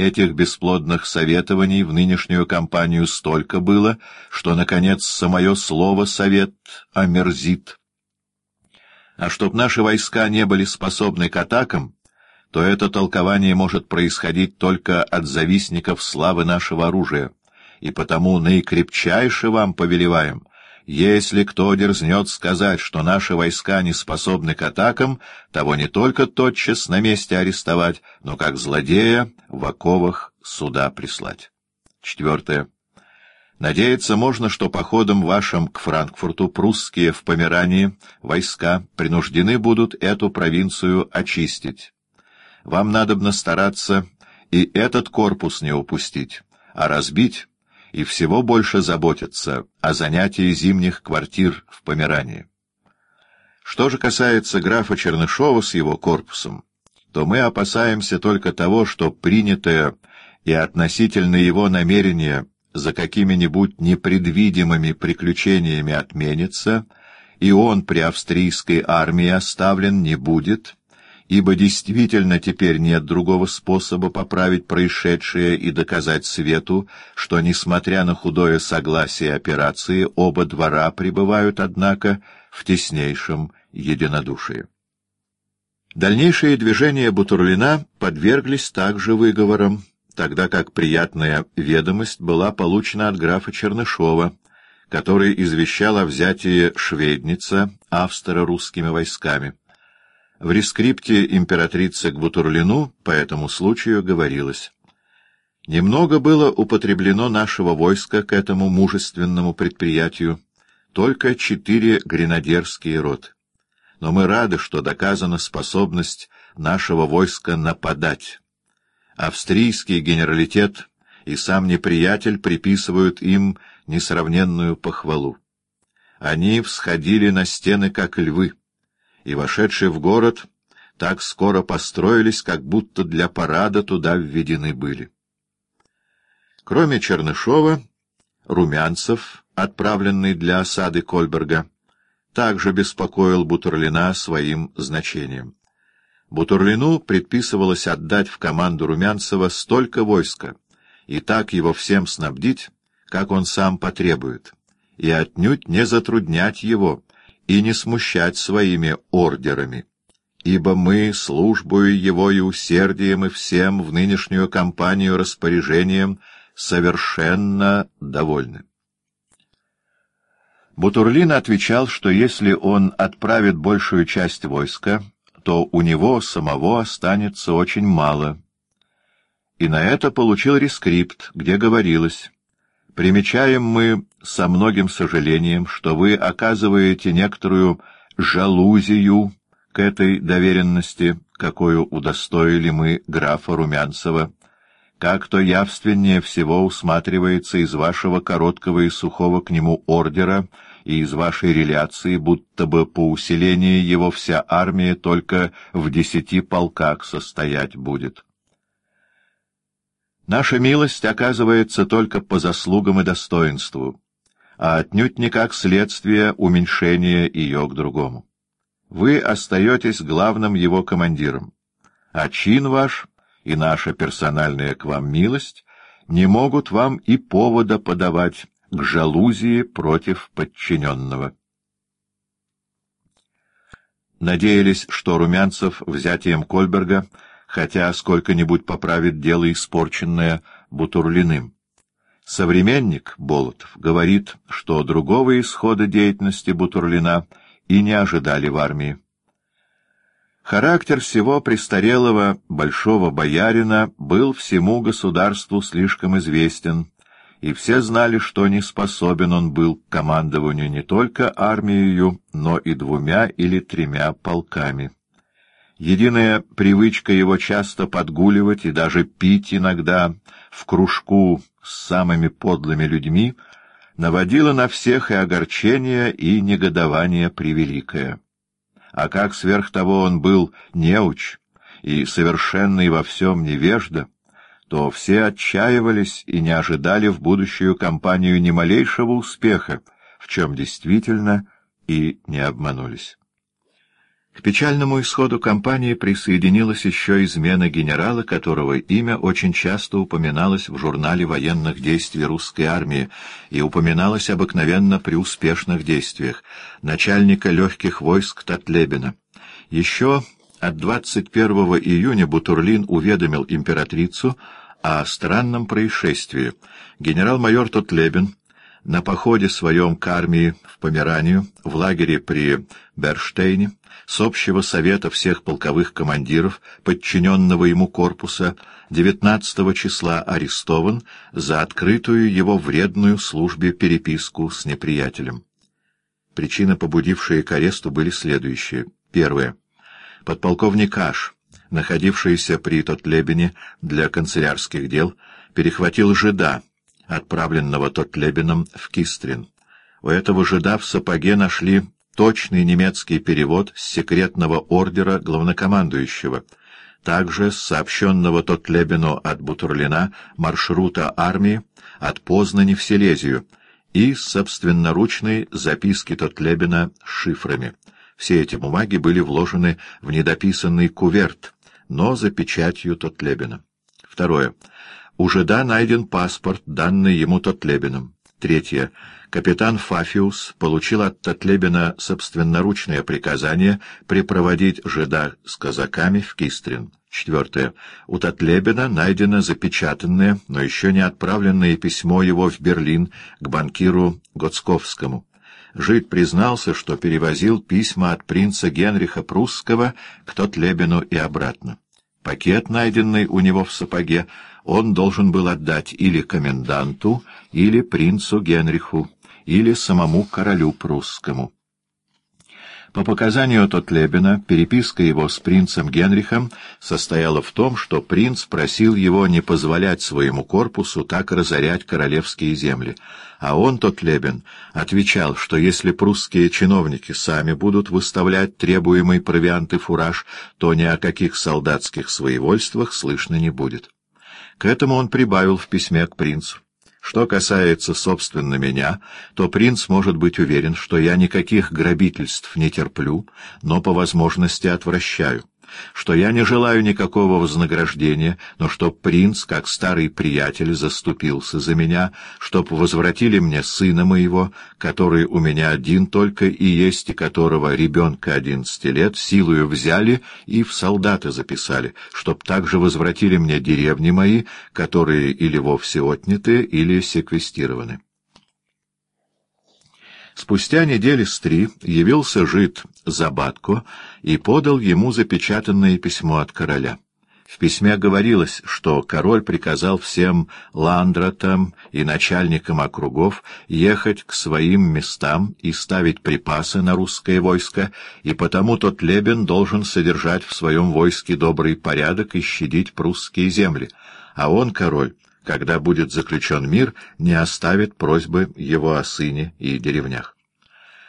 Этих бесплодных советований в нынешнюю кампанию столько было, что, наконец, самое слово «совет» омерзит. А чтоб наши войска не были способны к атакам, то это толкование может происходить только от завистников славы нашего оружия, и потому наикрепчайше вам повелеваем, если кто дерзнет сказать, что наши войска не способны к атакам, того не только тотчас на месте арестовать, но как злодея в оковах суда прислать. Четвертое. Надеяться можно, что походом вашим к Франкфурту прусские в Померании войска принуждены будут эту провинцию очистить. Вам надобно стараться и этот корпус не упустить, а разбить и всего больше заботятся о занятии зимних квартир в Померании. Что же касается графа Чернышова с его корпусом, то мы опасаемся только того, что принятое и относительно его намерение за какими-нибудь непредвидимыми приключениями отменится, и он при австрийской армии оставлен не будет — ибо действительно теперь нет другого способа поправить происшедшее и доказать свету, что, несмотря на худое согласие операции, оба двора пребывают, однако, в теснейшем единодушии. Дальнейшие движения Бутурлина подверглись также выговорам, тогда как приятная ведомость была получена от графа Чернышова, который извещал о взятии Шведница австро-русскими войсками. В рескрипте императрицы к Бутурлину по этому случаю говорилось. Немного было употреблено нашего войска к этому мужественному предприятию, только четыре гренадерские роты. Но мы рады, что доказана способность нашего войска нападать. Австрийский генералитет и сам неприятель приписывают им несравненную похвалу. Они всходили на стены, как львы и, вошедшие в город, так скоро построились, как будто для парада туда введены были. Кроме Чернышова, Румянцев, отправленный для осады Кольберга, также беспокоил Бутурлина своим значением. Бутурлину предписывалось отдать в команду Румянцева столько войска и так его всем снабдить, как он сам потребует, и отнюдь не затруднять его, и не смущать своими ордерами, ибо мы, службою его и усердием и всем в нынешнюю кампанию распоряжением, совершенно довольны. Бутурлин отвечал, что если он отправит большую часть войска, то у него самого останется очень мало. И на это получил рескрипт, где говорилось Примечаем мы со многим сожалением, что вы оказываете некоторую жалузию к этой доверенности, какую удостоили мы графа Румянцева, как-то явственнее всего усматривается из вашего короткого и сухого к нему ордера и из вашей реляции, будто бы по усилению его вся армия только в десяти полках состоять будет. Наша милость оказывается только по заслугам и достоинству, а отнюдь не как следствие уменьшения ее к другому. Вы остаетесь главным его командиром, а чин ваш и наша персональная к вам милость не могут вам и повода подавать к жалузии против подчиненного. Надеялись, что Румянцев взятием Кольберга — хотя сколько-нибудь поправит дело испорченное Бутурлиным. Современник Болотов говорит, что другого исхода деятельности Бутурлина и не ожидали в армии. Характер всего престарелого большого боярина был всему государству слишком известен, и все знали, что не способен он был к командованию не только армией, но и двумя или тремя полками. Единая привычка его часто подгуливать и даже пить иногда в кружку с самыми подлыми людьми наводила на всех и огорчение, и негодование превеликое. А как сверх того он был неуч и совершенный во всем невежда, то все отчаивались и не ожидали в будущую кампанию ни малейшего успеха, в чем действительно и не обманулись. К печальному исходу кампании присоединилась еще измена генерала, которого имя очень часто упоминалось в журнале военных действий русской армии и упоминалось обыкновенно при успешных действиях, начальника легких войск Татлебина. Еще от 21 июня Бутурлин уведомил императрицу о странном происшествии. Генерал-майор Татлебин на походе своем к армии в Померанию, в лагере при Берштейне, с общего совета всех полковых командиров, подчиненного ему корпуса, 19 числа арестован за открытую его вредную службе переписку с неприятелем. Причины, побудившие к аресту, были следующие. Первое. Подполковник Аш, находившийся при Тотлебене для канцелярских дел, перехватил жида, отправленного Тотлебином в Кистрин. У этого жида в сапоге нашли точный немецкий перевод с секретного ордера главнокомандующего, также сообщенного Тотлебину от Бутурлина маршрута армии от Познани в Силезию и собственноручной записки Тотлебина с шифрами. Все эти бумаги были вложены в недописанный куверт, но за печатью Тотлебина. Второе. У жида найден паспорт, данный ему Тотлебиным. Третье. Капитан Фафиус получил от Тотлебина собственноручное приказание припроводить жида с казаками в Кистрин. Четвертое. У Тотлебина найдено запечатанное, но еще не отправленное письмо его в Берлин к банкиру Гоцковскому. Жид признался, что перевозил письма от принца Генриха Прусского к Тотлебину и обратно. Пакет, найденный у него в сапоге, он должен был отдать или коменданту, или принцу Генриху, или самому королю прусскому. По показанию Тотлебина, переписка его с принцем Генрихом состояла в том, что принц просил его не позволять своему корпусу так разорять королевские земли, а он, Тотлебин, отвечал, что если прусские чиновники сами будут выставлять требуемый провиант и фураж, то ни о каких солдатских своевольствах слышно не будет. К этому он прибавил в письме к принцу. Что касается, собственно, меня, то принц может быть уверен, что я никаких грабительств не терплю, но по возможности отвращаю что я не желаю никакого вознаграждения, но чтоб принц, как старый приятель, заступился за меня, чтоб возвратили мне сына моего, который у меня один только и есть, и которого ребенка одиннадцати лет силою взяли и в солдаты записали, чтоб также возвратили мне деревни мои, которые или вовсе отняты, или секвестированы. Спустя недели с три явился жид Забатко и подал ему запечатанное письмо от короля. В письме говорилось, что король приказал всем ландратам и начальникам округов ехать к своим местам и ставить припасы на русское войско, и потому тот Лебен должен содержать в своем войске добрый порядок и щадить прусские земли, а он, король, когда будет заключен мир, не оставит просьбы его о сыне и деревнях.